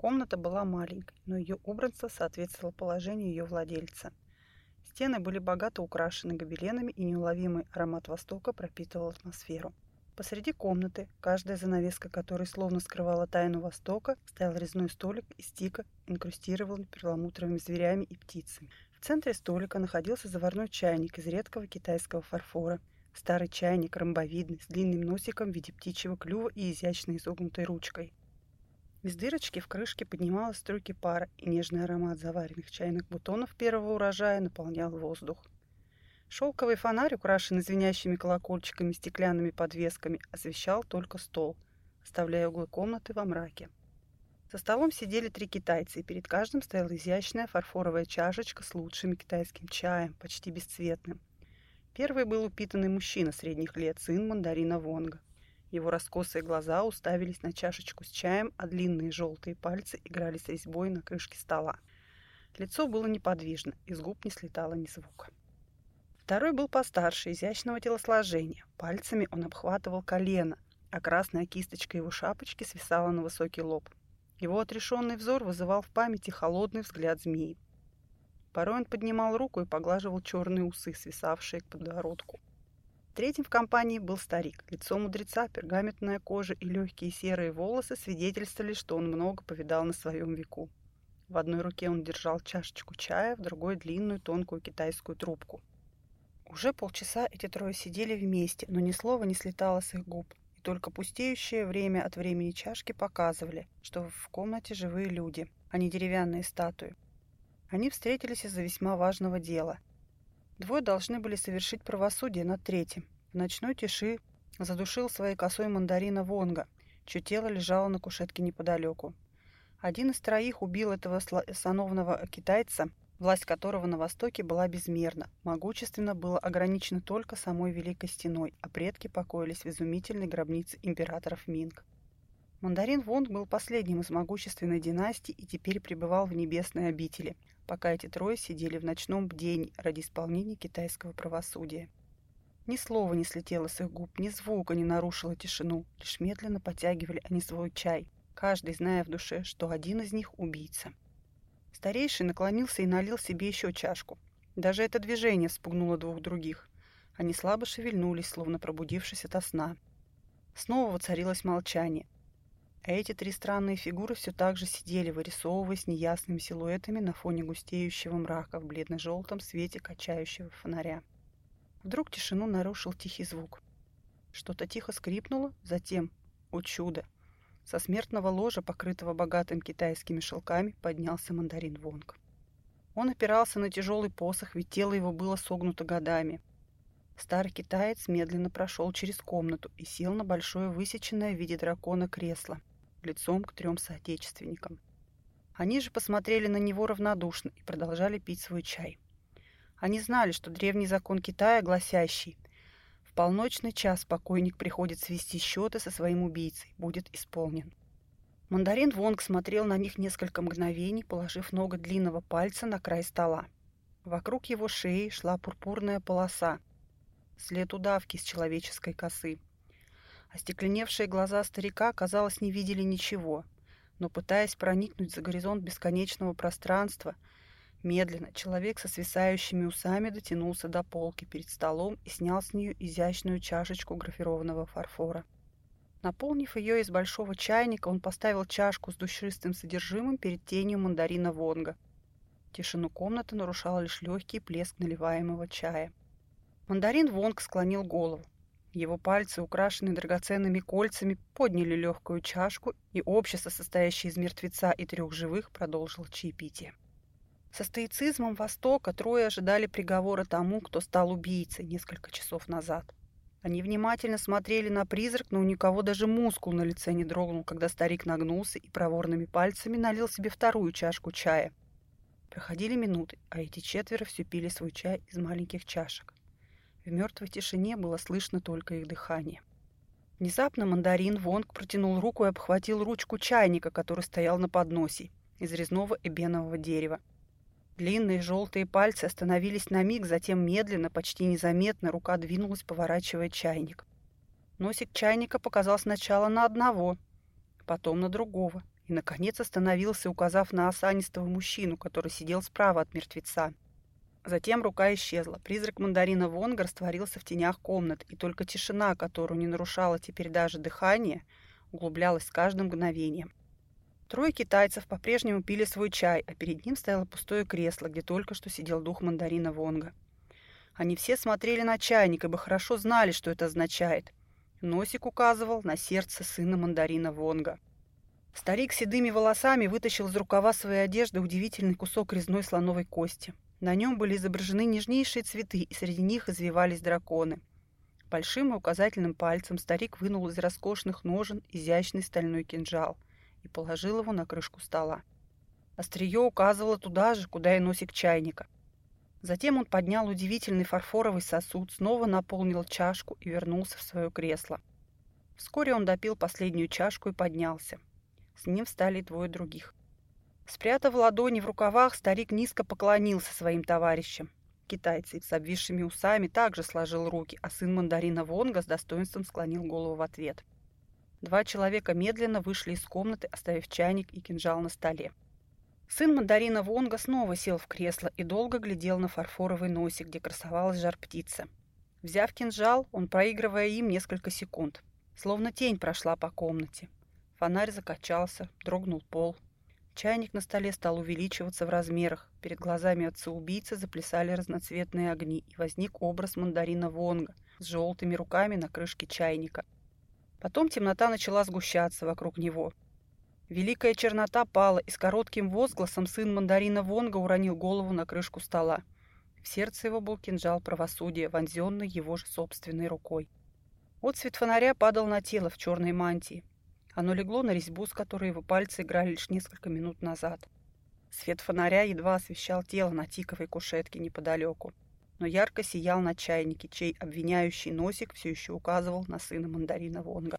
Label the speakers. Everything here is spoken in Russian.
Speaker 1: Комната была маленькой, но ее убранство соответствовало положению ее владельца. Стены были богато украшены гобеленами, и неуловимый аромат Востока пропитывал атмосферу. Посреди комнаты, каждая занавеска которой словно скрывала тайну Востока, стоял резной столик из тика, инкрустированный перламутровыми зверями и птицами. В центре столика находился заварной чайник из редкого китайского фарфора. Старый чайник, ромбовидный, с длинным носиком в виде птичьего клюва и изящно изогнутой ручкой. Из дырочки в крышке поднималась струйки пара, и нежный аромат заваренных чайных бутонов первого урожая наполнял воздух. Шелковый фонарь, украшенный звенящими колокольчиками и стеклянными подвесками, освещал только стол, оставляя углы комнаты во мраке. За столом сидели три китайца, и перед каждым стояла изящная фарфоровая чашечка с лучшим китайским чаем, почти бесцветным. Первый был упитанный мужчина средних лет, сын мандарина Вонга. Его раскосые глаза уставились на чашечку с чаем, а длинные желтые пальцы играли с резьбой на крышке стола. Лицо было неподвижно, из губ не слетало ни звука. Второй был постарше, изящного телосложения. Пальцами он обхватывал колено, а красная кисточка его шапочки свисала на высокий лоб. Его отрешенный взор вызывал в памяти холодный взгляд змеи. Порой он поднимал руку и поглаживал черные усы, свисавшие к подбородку. Третьим в компании был старик. Лицо мудреца, пергаментная кожа и легкие серые волосы свидетельствовали, что он много повидал на своем веку. В одной руке он держал чашечку чая, в другой – длинную тонкую китайскую трубку. Уже полчаса эти трое сидели вместе, но ни слова не слетало с их губ. И только пустеющее время от времени чашки показывали, что в комнате живые люди, а не деревянные статуи. Они встретились из-за весьма важного дела – Двое должны были совершить правосудие над третьим. В ночной тиши задушил своей косой мандарина Вонга, чье тело лежало на кушетке неподалеку. Один из троих убил этого сановного китайца, власть которого на Востоке была безмерна. Могущественно было ограничено только самой Великой Стеной, а предки покоились в изумительной гробнице императоров Минг. Мандарин Вонг был последним из могущественной династии и теперь пребывал в небесной обители, пока эти трое сидели в ночном бдении ради исполнения китайского правосудия. Ни слова не слетело с их губ, ни звука не нарушило тишину, лишь медленно потягивали они свой чай, каждый зная в душе, что один из них убийца. Старейший наклонился и налил себе еще чашку. Даже это движение спугнуло двух других. Они слабо шевельнулись, словно пробудившись ото сна. Снова воцарилось молчание – эти три странные фигуры все так же сидели, вырисовываясь неясными силуэтами на фоне густеющего мрака в бледно-желтом свете качающего фонаря. Вдруг тишину нарушил тихий звук. Что-то тихо скрипнуло, затем, о чудо, со смертного ложа, покрытого богатым китайскими шелками, поднялся мандарин Вонг. Он опирался на тяжелый посох, ведь тело его было согнуто годами. Старый китаец медленно прошел через комнату и сел на большое высеченное в виде дракона кресло, лицом к трем соотечественникам. Они же посмотрели на него равнодушно и продолжали пить свой чай. Они знали, что древний закон Китая, гласящий «В полночный час покойник приходит свести счеты со своим убийцей, будет исполнен». Мандарин Вонг смотрел на них несколько мгновений, положив ноготь длинного пальца на край стола. Вокруг его шеи шла пурпурная полоса, след удавки с человеческой косы. Остекленевшие глаза старика, казалось, не видели ничего, но, пытаясь проникнуть за горизонт бесконечного пространства, медленно человек со свисающими усами дотянулся до полки перед столом и снял с нее изящную чашечку графированного фарфора. Наполнив ее из большого чайника, он поставил чашку с душистым содержимым перед тенью мандарина Вонга. Тишину комнаты нарушал лишь легкий плеск наливаемого чая. Мандарин Вонг склонил голову. Его пальцы, украшенные драгоценными кольцами, подняли легкую чашку, и общество, состоящее из мертвеца и трех живых, продолжило чаепитие. Со стоицизмом Востока трое ожидали приговора тому, кто стал убийцей несколько часов назад. Они внимательно смотрели на призрак, но у никого даже мускул на лице не дрогнул, когда старик нагнулся и проворными пальцами налил себе вторую чашку чая. Проходили минуты, а эти четверо все пили свой чай из маленьких чашек. В мертвой тишине было слышно только их дыхание. Внезапно мандарин Вонг протянул руку и обхватил ручку чайника, который стоял на подносе, из резного эбенового дерева. Длинные желтые пальцы остановились на миг, затем медленно, почти незаметно, рука двинулась, поворачивая чайник. Носик чайника показал сначала на одного, потом на другого, и, наконец, остановился, указав на осанистого мужчину, который сидел справа от мертвеца. Затем рука исчезла. Призрак мандарина Вонга растворился в тенях комнат, и только тишина, которую не нарушала теперь даже дыхание, углублялась с каждым мгновением. Трое китайцев по-прежнему пили свой чай, а перед ним стояло пустое кресло, где только что сидел дух мандарина Вонга. Они все смотрели на чайник, ибо хорошо знали, что это означает. Носик указывал на сердце сына мандарина Вонга. Старик с седыми волосами вытащил из рукава своей одежды удивительный кусок резной слоновой кости. На нем были изображены нежнейшие цветы, и среди них извивались драконы. Большим и указательным пальцем старик вынул из роскошных ножен изящный стальной кинжал и положил его на крышку стола. Острие указывало туда же, куда и носик чайника. Затем он поднял удивительный фарфоровый сосуд, снова наполнил чашку и вернулся в свое кресло. Вскоре он допил последнюю чашку и поднялся. С ним встали двое других. Спрятав ладони в рукавах, старик низко поклонился своим товарищам. Китайцы с обвисшими усами также сложил руки, а сын мандарина Вонга с достоинством склонил голову в ответ. Два человека медленно вышли из комнаты, оставив чайник и кинжал на столе. Сын мандарина Вонга снова сел в кресло и долго глядел на фарфоровый носик, где красовалась жар-птица. Взяв кинжал, он, проигрывая им несколько секунд, словно тень прошла по комнате. Фонарь закачался, дрогнул пол. Чайник на столе стал увеличиваться в размерах. Перед глазами отца-убийцы заплясали разноцветные огни, и возник образ мандарина Вонга с желтыми руками на крышке чайника. Потом темнота начала сгущаться вокруг него. Великая чернота пала, и с коротким возгласом сын мандарина Вонга уронил голову на крышку стола. В сердце его был кинжал правосудия, вонзенный его же собственной рукой. Отцвет фонаря падал на тело в черной мантии. Оно легло на резьбу, с которой его пальцы играли лишь несколько минут назад. Свет фонаря едва освещал тело на тиковой кушетке неподалеку, но ярко сиял на чайнике, чей обвиняющий носик все еще указывал на сына мандарина Вонга.